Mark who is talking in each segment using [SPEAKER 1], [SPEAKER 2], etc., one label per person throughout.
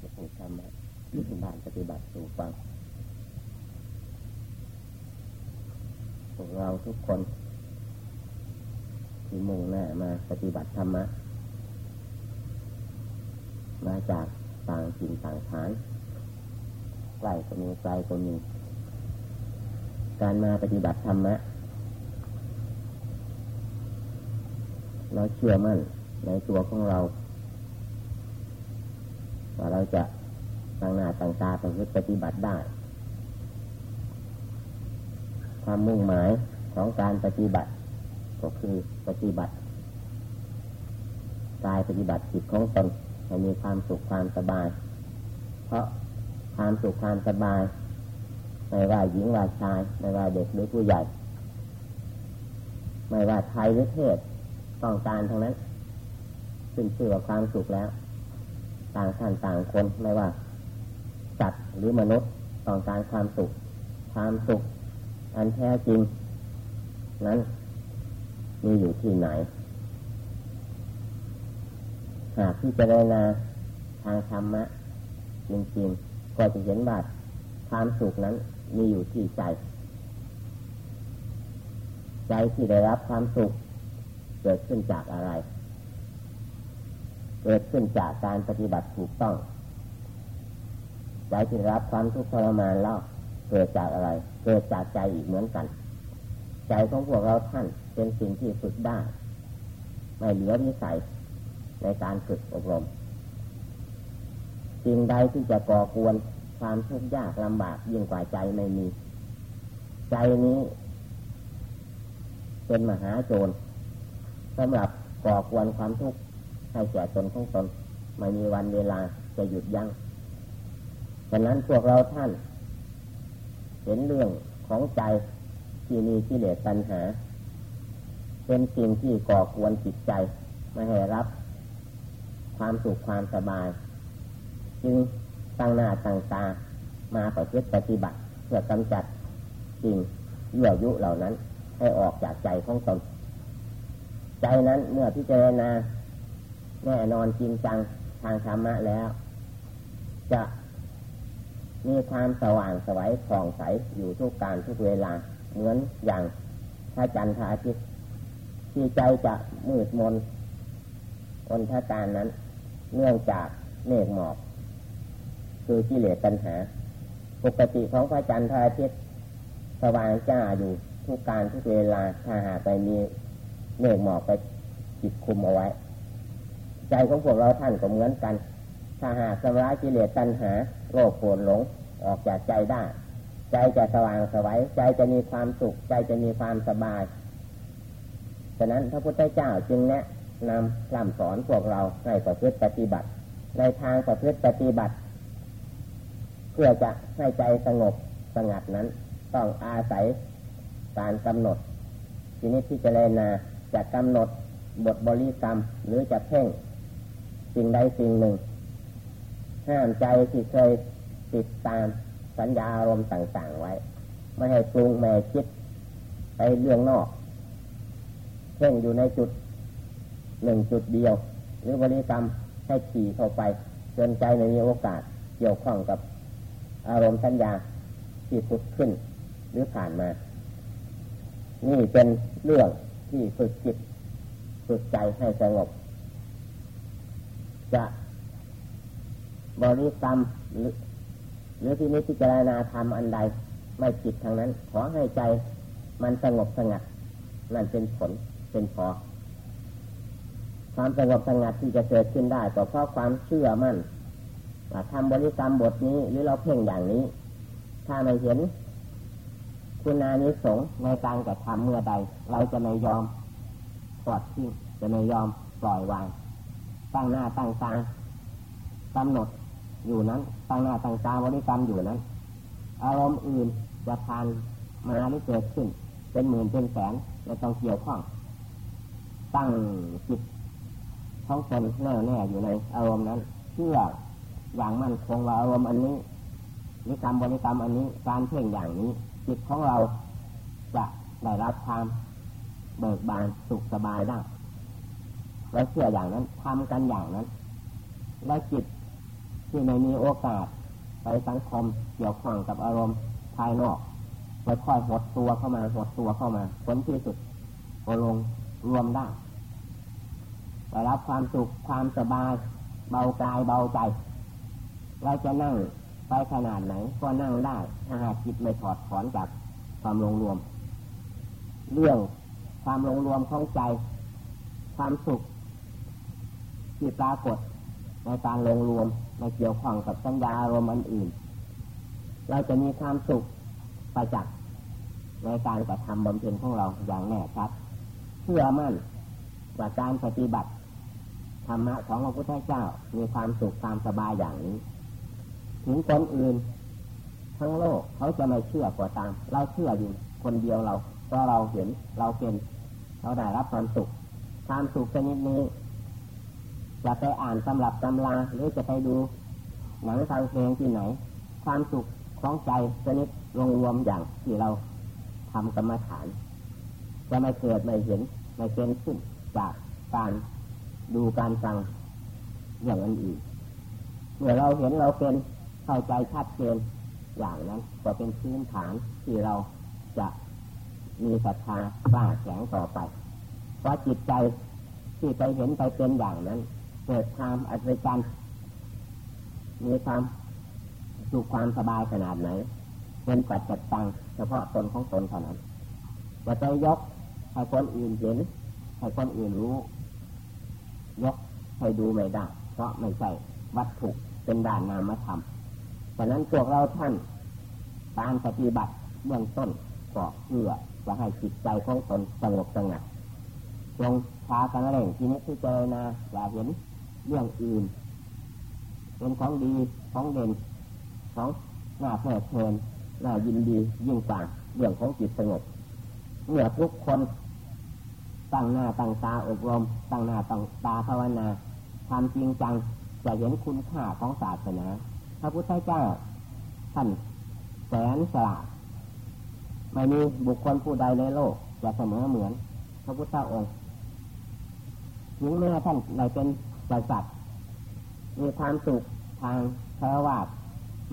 [SPEAKER 1] จะพูดธรรมะบ้านปฏิบัติสู่ฟังพวกเราทุกคน ที่มุ่งหน้ามาปฏิบัติธรรมะมาจากต่างถิ่นต่างฐานใกล้ก็มีไกลก็มี การมาปฏิบัติธรรมะเราเชื่อมั่นในตัวของเรา ว่าเราจะตั้งหน้าตั้งตาประพฤติปฏิบัติได้ ความมุ่งหมายของการปฏิบัติ ก็คือปฏิบัติกายปฏิบัติจิตของตนให้มีความสุขความสบาย เพราะความสุขความสบายไม่ว่าหญิงว่าชายไม่ว่าเด็กหรือผู้ใหญ่ ไม่ว่าไทยหรือเทศต้องการทั้งนั้นขึ้นชื่อว่าความสุขแล้ว ต่างท่านต่างคนไม่ว่าสัตว์หรือมนุษย์ต้องการความสุข ความสุข อันแท้จริง นั้นมีอยู่ที่ไหน หากที่จะได้นาทางธรรมะจริงๆก็จะเห็นว่าความสุขนั้นมีอยู่ที่ใจ ใจที่ได้รับความสุขเกิดขึ้นจากอะไร เกิดขึ้นจากการปฏิบัติถูกต้องใจที่รับความทุกข์ทรมานแล้วเกิดจากอะไร เกิดจากใจอีกเหมือนกัน ใจของพวกเราท่านเป็นสิ่งที่ฝึกได้ ไม่เหลือวิสัยในการฝึกอบรมสิ่งใดที่จะก่อกวนความทุกข์ยากลำบากยิ่งกว่าใจไม่มี ใจนี้เป็นมหาโจรสำหรับก่อกวนความทุกข์ ให้แก่ตนของตนไม่มีวันเวลาจะหยุดยัง้งฉะนั้นพวกเราท่าน เห็นเรื่องของใจที่มีกิเลสตัณหา เป็นสิ่งที่ก่อกวนจิตใจไม่ให้รับ ความสุขความสบาย จึงตั้งหน้าตั้งตามาปฏิบัติปฏิบัติเพื่อกำจัดสิ่งยั่วยุเหล่านั้น ให้ออกจากใจของตน ใจนั้นเมื่อพิจารณา แน่นอนจริงจังทางธรรมะแล้ว จะมีความสว่างสวัยผ่องใสอยู่ทุกการทุกเวลา เหมือนอย่างพระจันทร์พระอาทิตย์ที่ใจจะมืดมนอนทการนั้น เนื่องจากเมฆหมอก คือกิเลสตัณหา ปกติของพระจันทร์พระอาทิตย์สว่างจ้าอยู่ทุกการทุกเวลาถ้าหากไปมีเมฆหมอกไปจิตคุมเอาไว้ ใจของพวกเราท่านก็เหมือนกัน ถ้าหากสำระกิเลสตัณหาโลภโกรธหลงออกจากใจได้ ใจจะสว่างสวัยใจจะมีความสุข ใจจะมีความสบาย ฉะนั้นพระพุทธเจ้าจึงแนะนำคำสอนพวกเราในประพฤติปฏิบัติ ในทางประพฤติปฏิบัติ เพื่อจะให้ใจสงบสงัดนั้น ต้องอาศัยการกำหนดทีนี้ที่จะเลนาจะกำหนดบทบริกรรมหรือจะเพ่ง สิ่งใดสิ่งหนึ่ง ห้ามใจที่เคยติดตามสัญญาอารมณ์ต่าง ๆ ไว้ ไม่ให้ปรุงไม่คิดไปเรื่องนอกเพ่งอยู่ในจุดหนึ่งจุดเดียว หรือบริกรรมให้ขี่เข้าไปจนใจในมีโอกาสเกี่ยวข้องกับอารมณ์สัญญาที่ผุดขึ้น หรือผ่านมา นี่เป็นเรื่องที่ฝึกจิตฝึกใจให้สงบ จะบริกรรมหรือหรือที่นี้พิจารณาทำอันใด ไม่ผิดทางนั้น ขอให้ใจมันสงบสงัดนั่นเป็นผลเป็นพอความสงบสงัดที่จะเกิดขึ้นได้ก็เพราะความเชื่อมั่นว่าทำบริกรรมบทนี้หรือเราเพ่งอย่างนี้ ถ้าไม่เห็น คุณานิสงในการกระทำเมื่อใด เราจะไม่ยอมปลอดทิ้งจะไม่ยอมปล่อยวาง ตั้งหน้าตั้งตากำหนดอยู่นั้น ตั้งหน้าตั้งตาบริกรรมอยู่นั้น อารมณ์อื่นจะผ่านมาหรือเกิดขึ้น เป็นหมื่นเป็นแสนไม่ต้องเกี่ยวข้อง ตั้งจิตท้องตนแน่แน่อยู่ในอารมณ์นั้นเชื่ออย่างมั่นคงว่าอารมณ์อันนี้นิกรรมบริกรรมอันนี้การเพ่งอย่างนี้ จิตของเราจะได้รับความเบิกบานสุขสบายได้ เราเชื่ออย่างนั้นทำกันอย่างนั้น แล้วจิตที่ไม่มีโอกาสไปสังคมเกี่ยวข้องกับอารมณ์ภายนอกค่อยๆหดตัวเข้ามาหดตัวเข้ามาผลที่สุดก็ลงรวมได้ได้รับความสุขความสบาย เบากายเบาใจเราจะนั่งไปขนาดไหนก็นั่งได้ถ้าหากจิตไม่ถอดถอนจากความลงรวม เรื่องความลงรวมของใจ ความสุข ที่ปรากฏในการลงรวมในเกี่ยวข้องกับสัญญาอารมณ์อันอื่น เราจะมีความสุขประจักษ์ในการกระทำบำเพ็ญของเราอย่างแน่ชัดเชื่อมั่นว่าการปฏิบัติธรรมะของพระพุทธเจ้ามีความสุขความสบายอย่างนี้ ถึงคนอื่น ทั้งโลกเขาจะไม่เชื่อก็ตาม เราเชื่ออยู่คนเดียวเราเพราะเราเห็นเราเป็นเราได้รับความสุขความสุขชนิดนี้ จะไปอ่านตำรับตำราหรือจะไปดูหนังฟังเพลงที่ไหน ความสุขของใจชนิดรวมรวมอย่างที่เราทำกรรมฐาน จะไม่เกิดไม่เห็นไม่เป็นขึ้นจากการดูการฟังอย่างนั้นอีกเมื่อเราเห็นเราเป็นเข้าใจชัดเจนอย่างนั้นก็เป็นพื้นฐานที่เราจะมีศรัทธากล้าแข็งต่อไป เพราะจิตใจที่ไปเห็นไปเป็นอย่างนั้น เกิดความอัศจรรย์มีความสุขความสบายขนาดไหนเป็นปัจจัดตังเฉพาะตนของตนเท่านั้นจะยกให้คนอื่นเห็นให้คนอื่นรู้ ยกให้ดูไม่ได้เพราะไม่ใช่วัตถุเป็นด่านนามธรรมฉะนั้นพวกเราท่านการปฏิบัติเบื้องต้นก็เพื่อจะให้จิตใจของตนสงบสงัดลงพากันเร่งที่นี้ที่เจอนะอย่าเห็น เรื่องอื่น เป็นของดีของเด่นของหน้าเพลิดเพลินน้ายินดียิ่งกว่าเรื่องของจิตสงบเมื่อทุกคนตั้งหน้าตั้งตาอบรม ตั้งหน้าตั้งตาภาวนาทำจริงจังจะเห็นคุณค่าของศาสนาพระพุทธเจ้าท่านแสนสละไม่มีบุคคลผู้ใดในโลกจะเสมอเหมือน พระพุทธองค์ถึงแม้ท่านในเป็น กษัตริย์มีความสุขทางพระวาด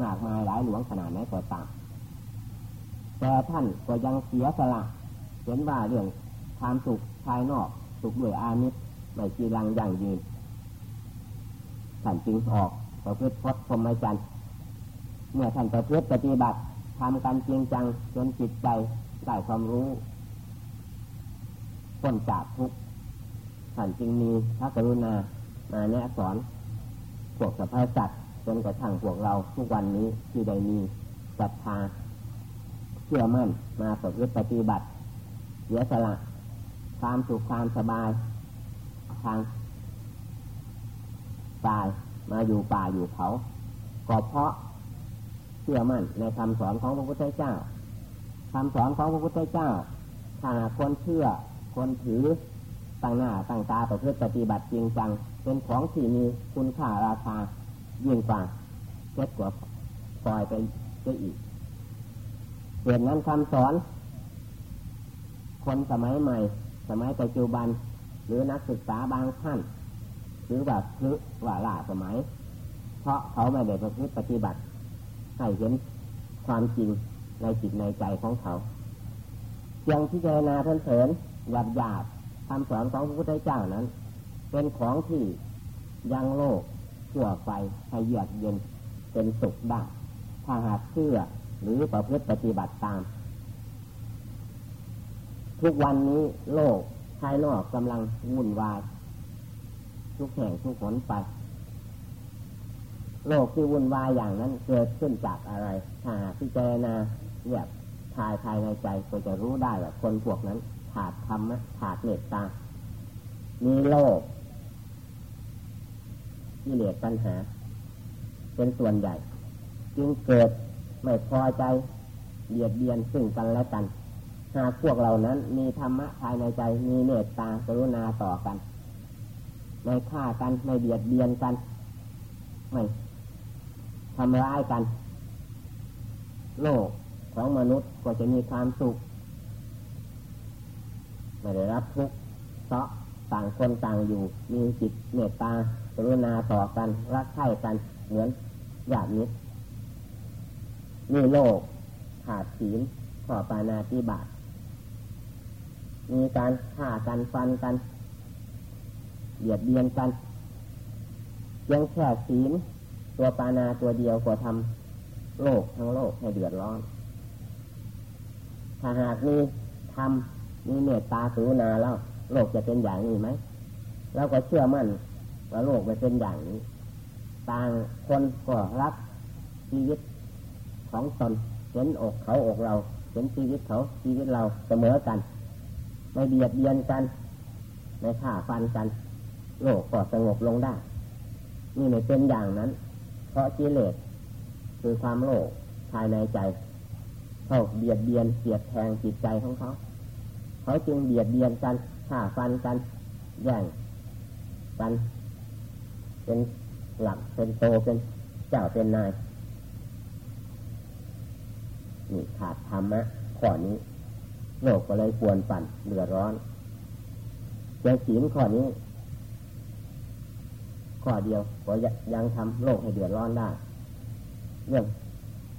[SPEAKER 1] มากมายหลายหลวงขนาดไหนก็ตามแต่ท่านก็ยังเสียสละเห็นว่าเรื่องความสุขภายนอกสุขด้วยอานิสไม่จีรังอยั่งยืนท่านจึงออกประพฤติพจน์พรหมจรรย์เมื่อท่านประพฤติปฏิบัติทำการจริงจังจนจิตใจได้ความรู้พ้นจากทุกข์ท่านจึงมีพระกรุณา มาแนะสอนพวกสัพพสัตว์จนกระทั่งพวกเราทุกวันนี้ที่ได้มีศรัทธาเชื่อมั่นมาประพฤติปฏิบัติเสียสละความสุขความสบายทางตายมาอยู่ป่าอยู่เขาก็เพราะเชื่อมั่นในคำสอนของพระพุทธเจ้าคำสอนของพระพุทธเจ้า ถ้าคนเชื่อคนถือตั้งหน้าตั้งตาประพฤติปฏิบัติจริงจัง เป็นของที่มีคุณค่าราคายิ่งกว่าเจ็ดกว่าปล่อยไปจะอีกเหตุนั้นคำสอน คนสมัยใหม่ สมัยปัจจุบัน หรือนักศึกษาบางท่าน หรือแบบคือว่าล่าสมัย เพราะเขาไม่ได้ประพฤติปฏิบัติ ให้เห็นความจริงในจิตในใจของเขาเพียงที่เจนาเพื่อนเถินหยาบหยาบคำสอนของพระพุทธเจ้านั้น เป็นของที่ยังโลกชั่วไฟให้เยือกเย็นเป็นสุขได้ถ้าหากเชื่อหรือประพฤติปฏิบัติตาม ทุกวันนี้โลกภายนอกกำลังวุ่นวาย ทุกแห่งทุกหนไป โลกที่วุ่นวายอย่างนั้นเกิดขึ้นจากอะไร ถ้าพิจารณาเรียบภายภายในใจก็จะรู้ได้ว่าคนพวกนั้นขาดธรรมะขาดเมตตามีโลก ที่เลือปัญหา เป็นส่วนใหญ่ จึงเกิดไม่พอใจเบียดเบียนซึ่งกันและกัน หากพวกเรานั้นมีธรรมะภายในใจมีเมตตากรุณาต่อกัน ไม่ฆ่ากันไม่เบียดเบียนกัน ไม่ทำร้ายกัน โลกของมนุษย์ก็จะมีความสุขไม่ได้รับทุกข์เพราะต่างคนต่างอยู่มีจิตเมตตา กรุณาต่อกัน รักใคร่กัน เหมือนอยากนี้นี่โลกขาดศีลขอปานาติบาตมีการฆ่ากันฟันกันเบียดเบียนกันยังแค่ศีลตัวปานาตัวเดียวก็ทำโลกทั้งโลกให้เดือดร้อน ถ้าหากมีทำมีเมตตาสูนาแล้ว โลกจะเป็นอย่างนี้ไหมเราก็เชื่อมั่น ว่าโลกไม่เป็นอย่างนี้ ต่างคนก็รักชีวิตของตนเห็นอกเขาอกเรา เห็นชีวิตเขาชีวิตเราเสมอกัน ไม่เบียดเบียนกัน ไม่ฆ่าฟันกัน โลกก็สงบลงได้ นี่ไม่เป็นอย่างนั้น เพราะกิเลสคือความโลภภายในใจเขาเบียดเบียนเสียดแทงจิตใจของเขา เขาจึงเบียดเบียนกันฆ่าฟันกัน แย่งกัน เป็นหลักเป็นโตเป็นเจ้าเป็นนายนี่ขาดธรรมะข้อนี้ โลกก็เลยควรปั่นเดือดร้อนแต่ศีลข้อนี้ ข้อเดียวก็ยังทำโลกให้เดือดร้อนได้เรื่อง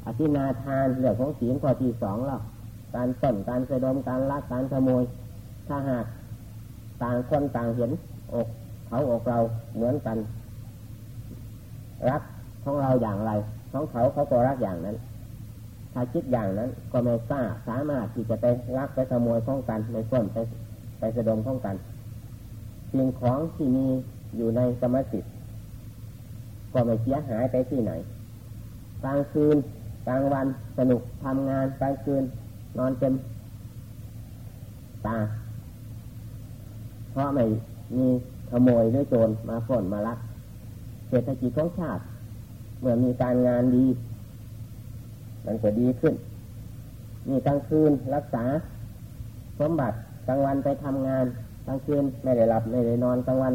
[SPEAKER 1] อธินาทานเรื่องของศีลข้อที่สองแล้วการต้นการเสดมการลักการขโมย ถ้าหากต่างคนต่างเห็นอกเขาอกเราเหมือนกัน รักของเราอย่างไร ของเขาเขาก็รักอย่างนั้น ถ้าคิดอย่างนั้น ก็ไม่กล้าสามารถที่จะไปรักไปขโมยของกันไปต้นไปไปสะดมของกันสิ่งของที่มีอยู่ในสมาธิก็ไม่เสียหายไปที่ไหนกลางคืนกลางวันสนุกทำงานกลางคืน นอนเต็มตาเพราะไม่มีขโมยหรือโจรมาฝนมาลัก ศรษฐกิจของชาติ เมื่อมีการงานดี มันก็ดีขึ้น มีกลางคืนรักษาสมบัติกลางวันไปทำงานกลางคืนไม่ได้หลับไม่ได้นอนกลางวัน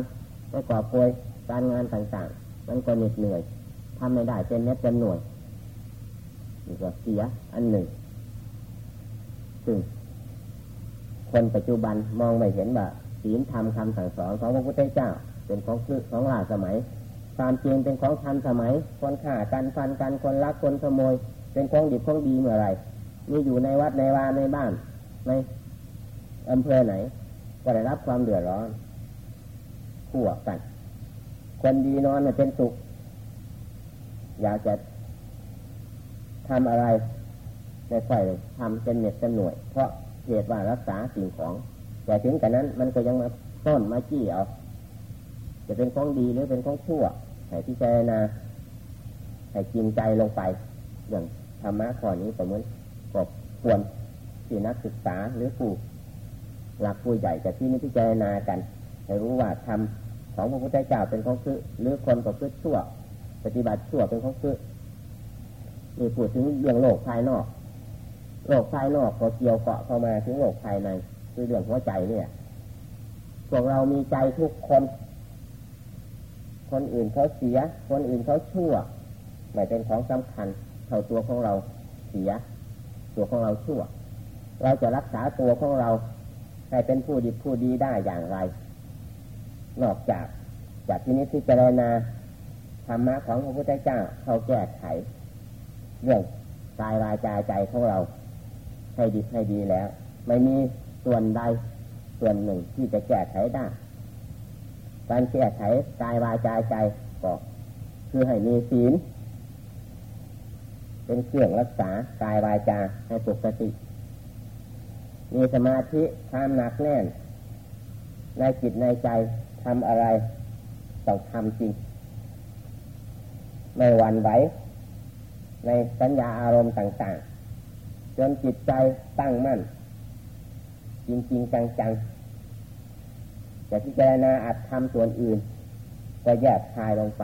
[SPEAKER 1] ไปก่อป่วยการงานต่างๆ มันก็เหน็ดเหนื่อยทำไม่ได้เป็นเน็ดเป็นหน่วยนี่ก็เสียอันหนึ่งซึ่งคนปัจจุบันมองไม่เห็นว่าศีลธรรมคำสั่งสอนของพระพุทธเจ้า เป็นของคือของลาสมัย ความจริงเป็นของทันสมัยคนฆ่ากันฟันกันคนรักคนขโมย เป็นของดีของดีเมื่อไรมีอยู่ในวัดในวาในบ้านในอำเภอไหน ก็ได้รับความเดือดร้อนขั่วกัน คนดีนอนเป็นสุข อยากจะทำอะไรในฝ่ายทำเป็นเหน็ดเป็นหน่วย เพราะเหตุว่ารักษาสิ่งของ แต่ถึงแต่นั้นมันก็ยังมาต้นมาจี้เอาจะเป็นของดีหรือเป็นของชั่ว ให้พิจารณาให้กินใจลงไป อย่างธรรมะข้อนี้สมมติก็ควรที่นักศึกษาหรือผู้หลักผู้ใหญ่จะที่นี้พิจารณากันให้รู้ว่าทำของพระพุทธเจ้าเป็นของคือหรือคนก็คือชั่ว ปฏิบัติชั่วเป็นของคือมีพูดถึงเรื่องโลกภายนอก โลกภายนอกก็เกี่ยวเกาะเข้ามาถึงโลกภายในคือเรื่องหัวใจเนี่ยพวกเรามีใจทุกคน คนอื่นเขาเสีย คนอื่นเขาชั่วไม่เป็นของสำคัญเท่าตัวของเราเสีย ตัวของเราชั่ว เราจะรักษาตัวของเราให้เป็นผู้ดีผู้ดีได้อย่างไร นอกจากจากที่นี้ที่เจรณาธรรมะของพระพุทธเจ้าเขาแก้ไข เรื่องกายวาจาใจของเรา ให้ดีให้ดีแล้ว ไม่มีส่วนใดส่วนหนึ่งที่จะแก้ไขได้ การแก้ไขกายวาจาใจก็คือให้มีศีลเป็นเครื่องรักษากายวาจาให้ปกติ มีสมาธิความหนักแน่น ในจิตในใจทำอะไรต้องทำจริง ไม่หวั่นไหวในสัญญาอารมณ์ต่าง ๆ จนจิตใจตั้งมั่น จริง ๆ จัง ๆ จะพิจารณาอัดทำส่วนอื่น ก็แยกคายลงไป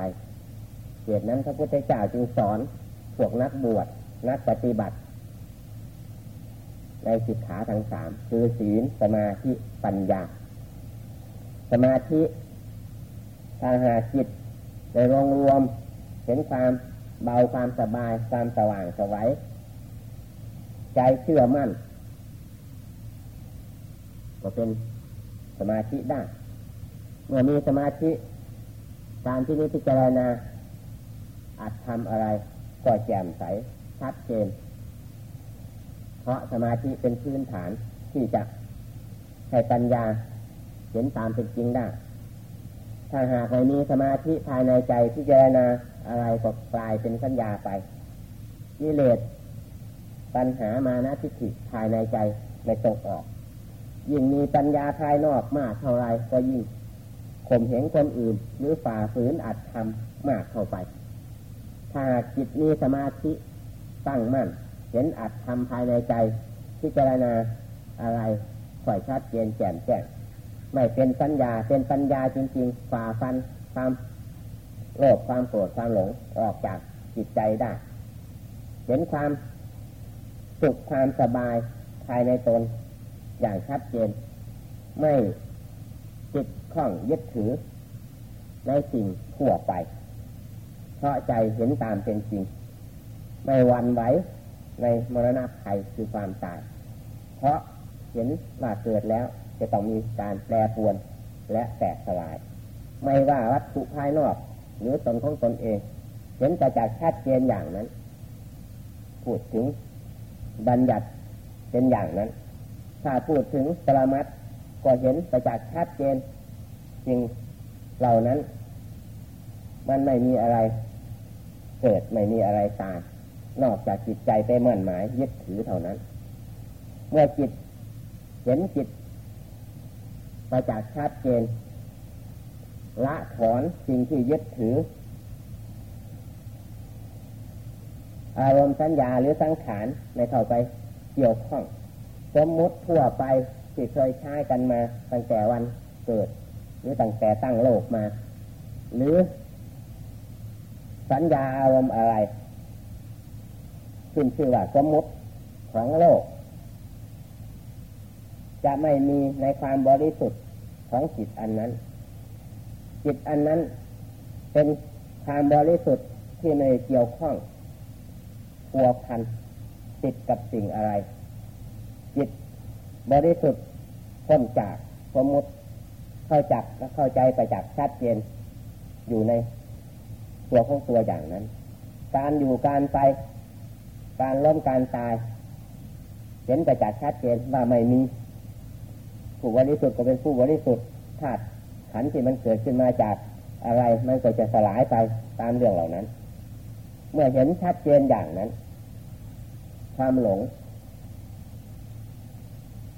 [SPEAKER 1] เหตุนั้นพระพุทธเจ้าจึงสอนพวกนักบวชนักปฏิบัติ ในสิกขาทั้งสามคือศีลสมาธิปัญญา สมาธิทางหาจิตในรวมรวมเห็นความเบาความสบายความสว่างสวัยใจเชื่อมั่น ก็เป็น สมาธิได้ เมื่อมีสมาธิการที่นี้พิจารณาอาจทำอะไรก็แจ่มใสชัดเจน เพราะสมาธิเป็นพื้นฐานที่จะให้ปัญญาเห็นตามเป็นจริงได้ ถ้าหากไม่มีสมาธิภายในใจพิจารณาอะไรก็กลายเป็นสัญญาไปกิเลสปัญหามานะทิฏฐิภายในใจไม่ตกออก ยิ่งมีปัญญาภายนอกมากเท่าไรก็ยิ่งข่มเหงคนอื่น หรือฝ่าฝืนอัดทำมากเข้าไป ถ้าจิตมีสมาธิตั้งมั่น เห็นอัดทำภายในใจพิจารณาอะไรค่อยชัดเจนแจ่มแจ้งไม่เป็นสัญญาเป็นปัญญาจริง ๆ ฝ่าฟันความโลภความโกรธความหลงออกจากจิตใจได้ เห็นความสุขความสบายภายในตน อย่างชัดเจน ไม่จิตข้องยึดถือ ในสิ่งทั่วไป เพราะใจเห็นตามเป็นจริง ไม่หวั่นไหวในมรณะภัยคือความตาย เพราะเห็นว่าเกิดแล้วจะต้องมีการแปรปวนและแตกสลาย ไม่ว่าวัตถุภายนอก หรือตนของตนเอง เห็นแต่จากชัดเจนอย่างนั้น พูดถึงบัญญัติเป็นอย่างนั้น ถ้าพูดถึงปรมัตก็เห็นประจักษ์ชัดเจนจริงเหล่านั้น มันไม่มีอะไร เกิดไม่มีอะไรตายนอกจากจิตใจไปมั่นหมายยึดถือเท่านั้น เมื่อจิตเห็นจิตประจักษ์ชัดเจนละถอนสิ่งที่ยึดถือ อารมณ์สัญญาหรือสังขารในเข้าไปเกี่ยวข้อง สมมุติทั่วไปที่เคยใช้กันมาตั้งแต่วันเกิด หรือตั้งแต่ตั้งโลกมา หรือ สัญญาอารมณ์อะไรขึ้นชื่อว่าสมมุติของโลก จะไม่มีในความบริสุทธิ์ของจิตอันนั้น จิตอันนั้นเป็นความบริสุทธิ์ที่ไม่เกี่ยวข้องพัวพันติดกับสิ่งอะไร บริสุทธิ์พ้นจากสมมติเข้าจักและเข้าใจไปจากชัดเจน อยู่ในตัวของตัวอย่างนั้น การอยู่การไป การล้มการตาย เห็นไปจากชัดเจนว่าไม่มีผู้บริสุทธิ์ก็เป็นผู้บริสุทธิ์ธาตุขันธ์ที่มันเกิดขึ้นมาจากอะไรมันก็จะสลายไปตามเรื่องเหล่านั้น เมื่อเห็นชัดเจนอย่างนั้น ความหลง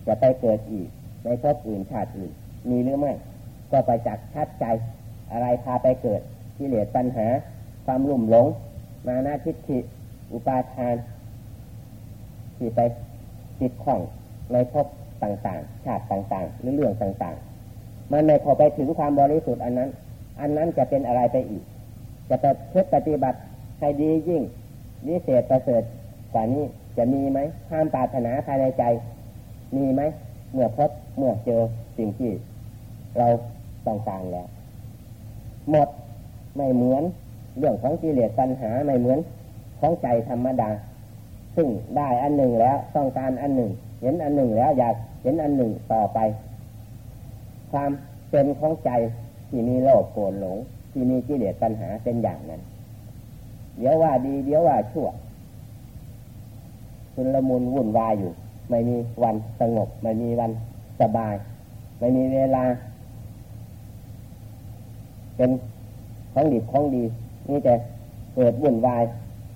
[SPEAKER 1] จะไปเกิดอีกในภพอื่นชาติอื่นมีหรือไม่ ก็ไปจากชัดใจ อะไรพาไปเกิดกิเลสปัญหา ความลุ่มหลง มานาทิฏฐิอุปาทานที่ไปติดข้องในภพต่างๆ ชาติต่างๆ หรือเรื่องต่างๆ มันไม่พอไปถึงความบริสุทธิ์อันนั้น อันนั้นจะเป็นอะไรไปอีก จะไปเพื่อปฏิบัติให้ดียิ่งวิเศษประเสริฐกว่านี้จะมีไหมความปรารถนาภายในใจ มีไหมเมื่อพบเมื่อเจอสิ่งที่เราต้องการแล้ว หมดไม่เหมือนเรื่องของกิเลสปัญหาไม่เหมือนของใจธรรมดา ซึ่งได้อันหนึ่งแล้วต้องการอันหนึ่ง เห็นอันหนึ่งแล้วอยากเห็นอันหนึ่งต่อไป ความเป็นของใจที่มีโลภโกรธหลง ที่มีกิเลสปัญหาเป็นอย่างนั้น เดี๋ยวว่าดี เดี๋ยวว่าชั่วคุณละมุนวุ่นวายอยู่ ไม่มีวันสงบ ไม่มีวันสบาย ไม่มีเวลา เป็นของดีของดีนี่แต่เกิดวุ่นวาย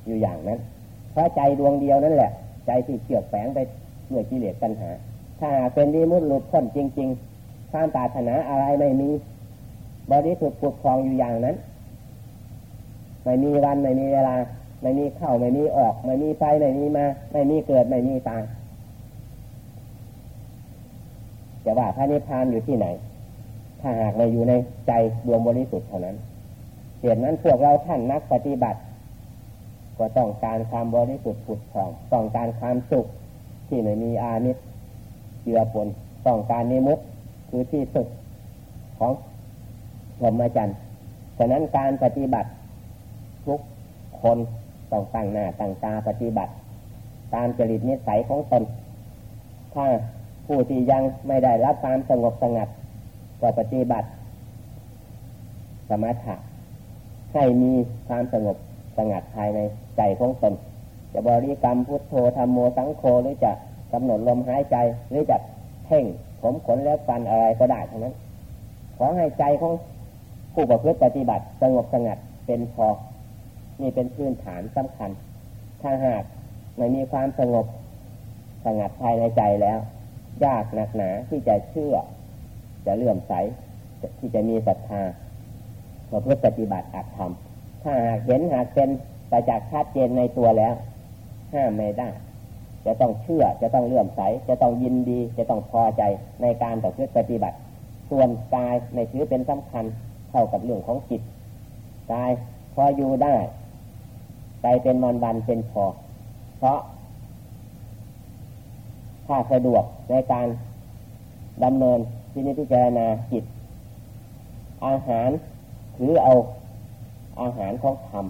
[SPEAKER 1] อยู่อย่างนั้น เพราะใจดวงเดียวนั่นแหละ ใจที่เกี่ยวแฝงไปด้วยกิเลสปัญหา ถ้าเป็นดีมุดหลุดพ้นจริงๆความปรารถนาอะไรไม่มีบริสุทธิ์ปกครองอยู่อย่างนั้น ไม่มีวันไม่มีเวลา ไม่มีเข้าไม่มีออก ไม่มีไปไม่มีมา ไม่มีเกิดไม่มีตาย จะว่าพระนิพพานอยู่ที่ไหน ถ้าหากเราอยู่ในใจดวงบริสุทธิ์เท่านั้นเหตุนั้นพวกเราท่านนักปฏิบัติ ก็ต้องการความบริสุทธิ์ผุดผ่อง ต้องการความสุขที่ไม่มีอานิสเจือปนต้องการนิมุตคือที่สุดของธรรมจันทร์ฉะนั้นการปฏิบัติทุกคนต้องตั้งหน้าตั้งตาปฏิบัติ ตามจริตนิสัยของตนถ้า ผู้ที่ยังไม่ได้รับความสงบสงัดก็ปฏิบัติ สมถะให้มีความสงบสงัดภายในใจของตนจะบริกรรมพุทโธธรรมโมสังโฆหรือจะกำหนดลมหายใจหรือจะเพ่งผมขนแล้วฟันอะไรก็ได้ทั้งนั้น ขอให้ใจของผู้ประพฤติปฏิบัติสงบสงัดเป็นพอนี่เป็นพื้นฐานสำคัญ ถ้าหากไม่มีความสงบสงัดภายในใจแล้ว ยากหนักหนาที่จะเชื่อ จะเลื่อมใสที่จะมีศรัทธาประพฤติปฏิบัติอาจทำถ้าหากเห็นหากเป็นประจักษ์ชัดเจนในตัวแล้ว ห้ามไม่ได้ จะต้องเชื่อจะต้องเลื่อมใส จะต้องยินดี จะต้องพอใจในการต่อพฤติปฏิบัติ ส่วนกายในถือเป็นสำคัญเท่ากับเรื่องของจิตกายพออยู่ได้ใจเป็นมันบันเป็นพอ เพราะ ถ้าสะดวกในการดำเนินที่นิพพานาจิต อาหารถือเอาอาหารของธรรม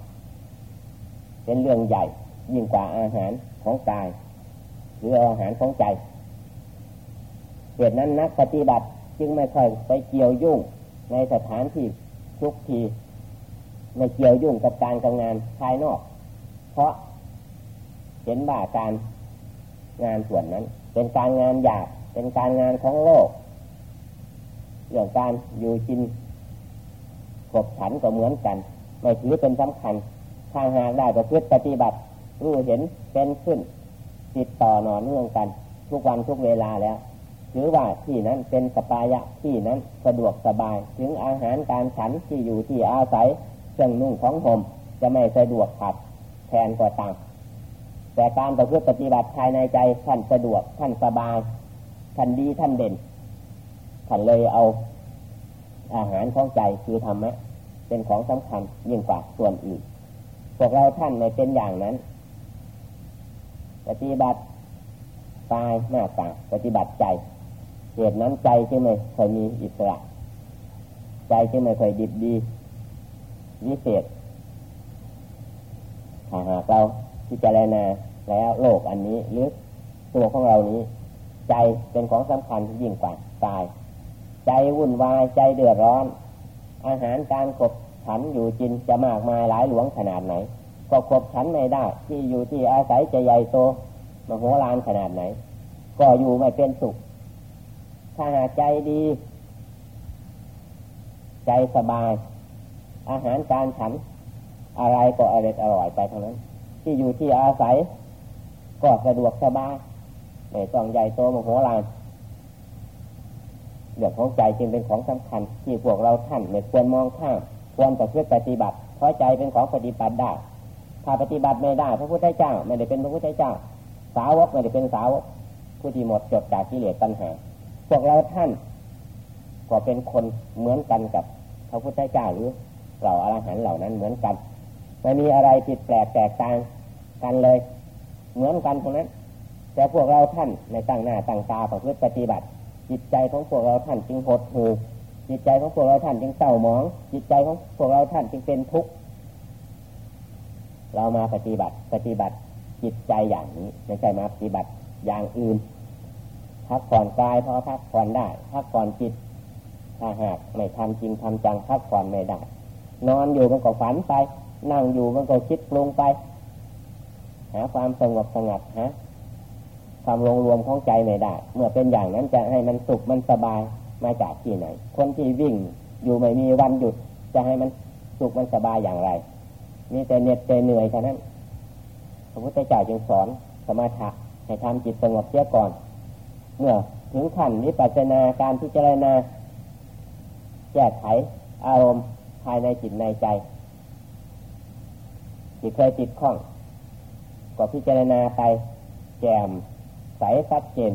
[SPEAKER 1] เป็นเรื่องใหญ่ ยิ่งกว่าอาหารของกาย หรืออาหารของใจเหตุนั้นนักปฏิบัติจึงไม่ค่อยไปเกี่ยวยุ่งในสถานที่ทุกทีไม่เกี่ยวยุ่งกับการทำงานภายนอก เพราะเห็นว่าการงานส่วนนั้น เป็นการงานหยาบเป็นการงานของโลกเรื่องการอยู่กินขบฉันก็เหมือนกัน ไม่ถือเป็นสำคัญทางหากได้ประพฤติปฏิบัติ รู้เห็นเป็นขึ้น ติดต่อหนอนเนื่องกัน ทุกวันทุกเวลาแล้วถือว่าที่นั้นเป็นสปายะที่นั้นสะดวกสบาย ถึงอาหารการฉันที่อยู่ที่อาศัยเครื่องนุ่งของห่มจะไม่สะดวกขัดแทนก็ตาม แต่การประพฤติปฏิบัติภายในใจท่านสะดวกท่านสบายท่านดีท่านเด่นท่านเลยเอาอาหารของใจคือธรรมะเป็นของสำคัญยิ่งกว่าส่วนอื่นพวกเราท่านในเป็นอย่างนั้น ปฏิบัติตายหน้าตาปฏิบัติใจเหตุนั้นใจที่ไม่เคยมีอิสระ ใจที่ไม่เคยดิบดีวิเศษถ้าหากเรา พิจารณาแล้วโลกอันนี้หรือตัวของเรานี้ ใจเป็นของสำคัญยิ่งกว่ากาย ใจวุ่นวายใจเดือดร้อน อาหารการขบฉันอยู่จินจะมากมายหลายหลวงขนาดไหน ก็ขบฉันไม่ได้ ที่อยู่ที่อาศัยจะใหญ่โตมโหฬารขนาดไหน ก็อยู่ไม่เป็นสุข ถ้าหาใจดี ใจสบาย อาหารการฉัน อะไรก็อร่อยอร่อยไปเท่านั้น ที่อยู่ที่อาศัย ก็สะดวกสบายไม่ต้องใหญ่โตมโหฬารเรื่องของใจจึงเป็นของสำคัญ ที่พวกเราท่านไม่ควรมองข้ามควรจะเพื่อปฏิบัติ เพราะใจเป็นของปฏิบัติได้ถ้าปฏิบัติไม่ได้ พระพุทธเจ้า ไม่ได้เป็นพระพุทธเจ้า สาวกไม่ได้เป็นสาวกผู้ที่หมดจดจากกิเลสปัญหาพวกเราท่าน ก็เป็นคนเหมือนกันกับพระพุทธเจ้าหรือเราอรหันต์เหล่านั้นเหมือนกัน ไม่มีอะไรผิดแปลกแตกต่างกันเลย เหมือนกันตรงนั้น แต่พวกเราท่านในตั้งหน้าตั้งตาประพฤติปฏิบัติ จิตใจของพวกเราท่านจึงหดหู่จิตใจของพวกเราท่านจึงเศร้าหมอง จิตใจของพวกเราท่านจึงเป็นทุกข์เรามาปฏิบัติปฏิบัติจิตใจอย่างนี้ไม่ใช่มาปฏิบัติอย่างอื่นพักผ่อนกายพอพักผ่อนได้พักผ่อนจิตถ้าหากไม่ทำจริงทำจังพักผ่อนไม่ได้ นอนอยู่มันก็ฝันไป นั่งอยู่มันก็คิดปรุงไป หาความสงบสงัดฮะความรวมรวมของใจไม่ได้ เมื่อเป็นอย่างนั้นจะให้มันสุขมันสบายมาจากที่ไหน คนที่วิ่งอยู่ไม่มีวันหยุด จะให้มันสุขมันสบายอย่างไรมีแต่เหน็ดแต่เหนื่อยเท่านั้นพระพุทธเจ้าจึงสอนสมาธิให้ทำจิตสงบเสียก่อน เมื่อถึงขั้นวิปัสสนาการพิจารณาแก้ไขอารมณ์ภายในจิตในใจ ที่เคยติดข้อง ก็พิจารณาไปแจมใสชัดเจน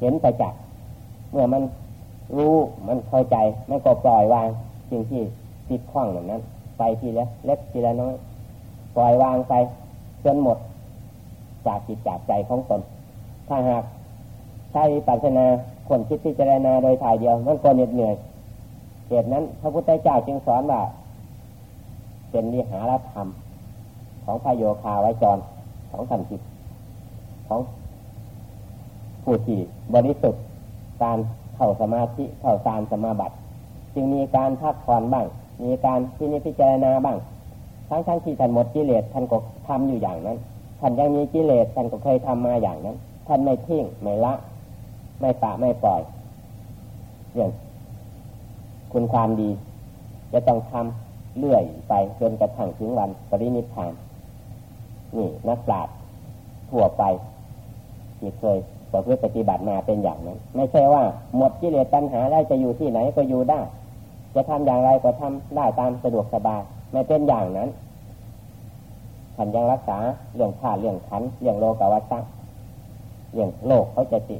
[SPEAKER 1] เห็นประจักษ์เมื่อมันรู้มันเข้าใจมันก็ปล่อยวางสิ่งที่ติดข้องแบบนั้น ไปทีละเล็กทีละน้อยปล่อยวางไปจนหมด จากจิตจากใจของตนถ้าหากใช้ปัจนาคนคิดพิจารณาโดยถ่ายเดียวมันก็เหน็ดเหนื่อยเหตุนั้น พระพุทธเจ้าจึงสอนว่าเป็นนิหารธรรม ของพระโยคาวจรของสันติของผู้ที่บริสุทธิ์การเข้าสมาธิเข้าฌานสมาบัติจึงมีการพักผ่อนบ้าง มีการพินิจพิจารณาบ้าง ทั้งทั้งที่ท่านหมดกิเลสท่านก็ทำอยู่อย่างนั้น ท่านยังมีกิเลสท่านก็เคยทำมาอย่างนั้น ท่านไม่ทิ้งไม่ละ ไม่ปะไม่ปล่อยอย่างคุณความดี จะต้องทำเลื่อยไปจนกระทั่งถึงวันปรินิพพาน นี่นักปราชญ์ทั่วไปที่เคยประพฤติปฏิบัติมาเป็นอย่างนั้น ไม่ใช่ว่าหมดกิเลสตัณหาแล้วจะอยู่ที่ไหนก็อยู่ได้ จะทำอย่างไรก็ทำได้ตามสะดวกสบายไม่เป็นอย่างนั้นท่านยังรักษาเรื่องธาตุเรื่องขันเรื่องโลกวัฏฏะเรื่องโลกเขาจะติ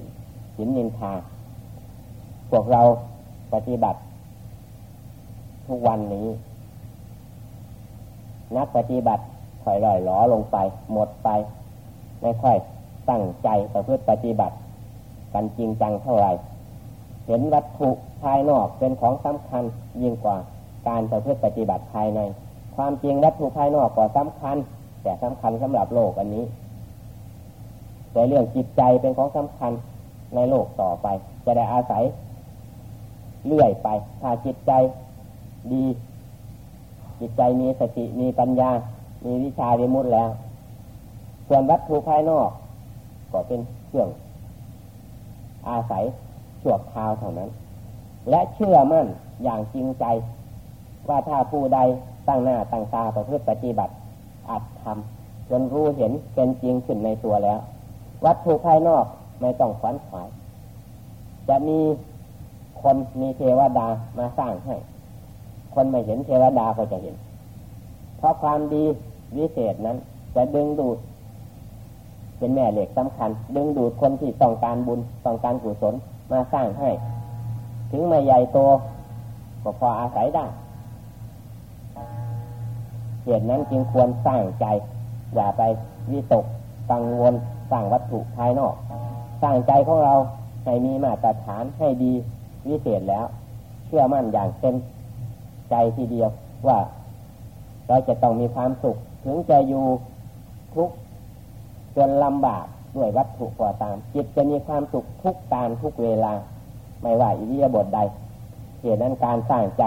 [SPEAKER 1] สินนินทาพวกเราปฏิบัติ ทุกวันนี้ นักปฏิบัติ ค่อยลอยหลอลงไป หมดไป ไม่ค่อยตั้งใจประพฤติปฏิบัติ กันจริงจังเท่าไหร่เห็นวัตถุภายนอกเป็นของสำคัญยิ่งกว่าการประพฤติปฏิบัติภายใน ความจริงวัตถุภายนอกก็สำคัญ แต่สำคัญสำหรับโลกอันนี้ แต่เรื่องจิตใจเป็นของสำคัญในโลกต่อไป จะได้อาศัยเลื่อยไป ถ้าจิตใจดี จิตใจมีสติมีปัญญา มีวิชาเรียนมุดแล้ว ส่วนวัตถุภายนอก ก็เป็นเครื่องอาศัยชั่วคราวเท่านั้น และเชื่อมั่นอย่างจริงใจ ว่าถ้าผู้ใดตั้งหน้าตั้งตาประพฤติปฏิบัติอาจทำจนรู้เห็นเป็นจริงขึ้นในตัวแล้ว วัตถุภายนอกไม่ต้องขวัญขวาย จะมีคนมีเทวดามาสร้างให้ คนไม่เห็นเทวดาก็จะเห็น เพราะความดี วิเศษนั้น จะดึงดูด เป็นแม่เหล็กสำคัญ ดึงดูดคนที่ต้องการบุญต้องการกุศลมาสร้างให้ ถึงไม่ใหญ่โตก็พออาศัยได้เหตุนั้นจึงควรสร้างใจ อย่าไปวิตกกังวลสร้างวัตถุภายนอก สร้างใจของเราให้มีมาตรฐานให้ดีวิเศษแล้ว เชื่อมั่นอย่างเต็มใจทีเดียวว่า เราจะต้องมีความสุข ถึงจะอยู่ทุกจนลำบากด้วยวัตถุก่อตาม จิตจะมีความสุขทุกการทุกเวลา ไม่ว่าอิริยาบถใดเหตุนั้นการสร้างใจ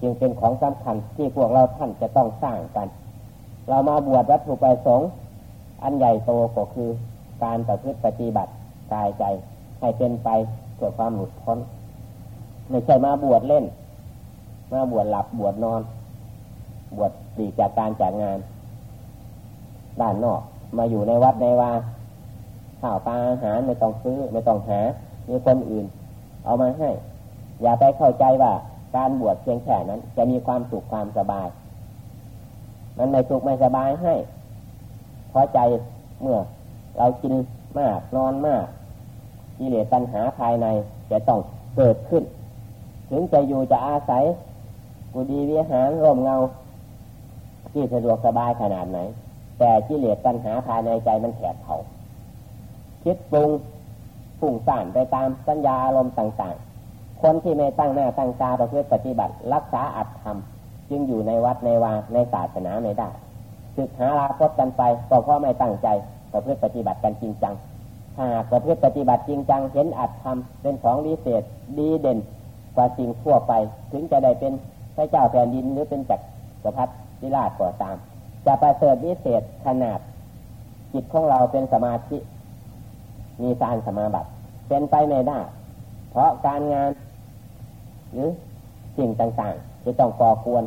[SPEAKER 1] จึงเป็นของสำคัญที่พวกเราท่านจะต้องสร้างกัน เรามาบวชวัตถุประสงค์อันใหญ่โตก็คือ การประพฤติปฏิบัติกายใจให้เป็นไปเพื่อความหลุดพ้นไม่ใช่มาบวชเล่น มาบวชหลับบวชนอน บวชดีจากการจากงาน ด้านนอก มาอยู่ในวัดในวาข้าวปลาอาหารไม่ต้องซื้อไม่ต้องหา มีคนอื่น เอามาให้ อย่าไปเข้าใจว่า การบวชเพียงแค่นั้น จะมีความสุขความสบาย มันไม่สุขไม่สบายให้พอใจเมื่อ เรากินมากนอนมากกิเลสตัณหาภายในจะต้องเกิดขึ้น ถึงจะอยู่จะอาศัยกุดีวิหารร่มเงา ที่สะดวกสบายขนาดไหน แต่กิเลสปัญหาภายในใจมันแผดเผาคิดปรุงฝุ่งซ่านไปตามสัญญาอารมณ์ต่างๆ คนที่ไม่ตั้งหน้าตั้งตาประพฤติปฏิบัติ รักษาอัตธรรม จึงอยู่ในวัดในวาในศาสนาไม่ได้ศึกหาลาพบกันไปก็เพราะไม่ตั้งใจประพฤติปฏิบัติกันจริงจังหากประพฤติปฏิบัติจริงจังเห็นอัตธรรมเป็นของดีเศษดีเด่นกว่าสิ่งทั่วไป ถึงจะได้เป็นพระเจ้าแผ่นดินหรือเป็นจักรพรรดิราชก่อตาม จะประเสริฐวิเศษขนาด จิตของเราเป็นสมาธิ มีสารสมาบัติเป็นไปไม่ได้ เพราะการงาน หรือสิ่งต่างๆจะต้องก่อควร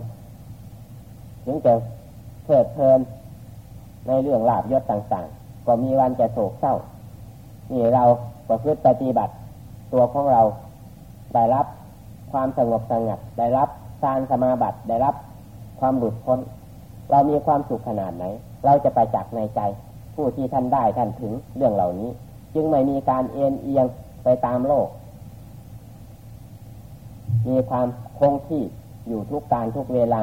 [SPEAKER 1] ถึงจะเพลิดเพลินในเรื่องลาบยศต่างๆ ก็มีวันจะโศกเศร้า นี่เราประพฤติปฏิบัติ ตัวของเราได้รับความสงบสงัด ได้รับสารสมาบัติได้รับความหลุดพ้น เรามีความสุขขนาดไหน เราจะไปจากในใจ ผู้ที่ท่านได้ท่านถึงเรื่องเหล่านี้ จึงไม่มีการเอ็นเอียงไปตามโลก มีความคงที่อยู่ทุกการทุกเวลา